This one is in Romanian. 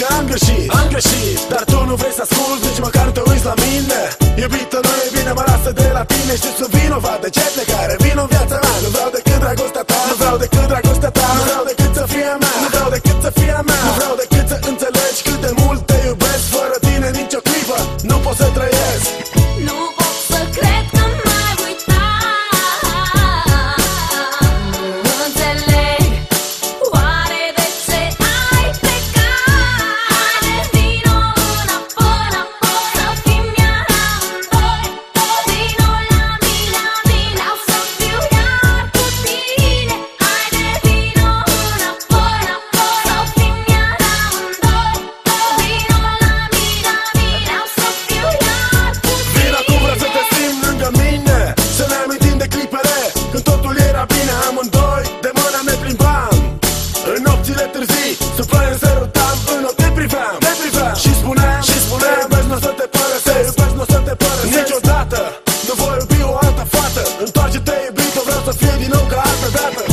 că am greșit, am greșit. Dar tu nu vrei să asculti, nici măcar te uiți la mine. Iubită, nu e bine, mă lasă de la tine. Știu, sunt vinovat de cele care vin în viața mea. Nu vreau decât dragostea rapper, rapper.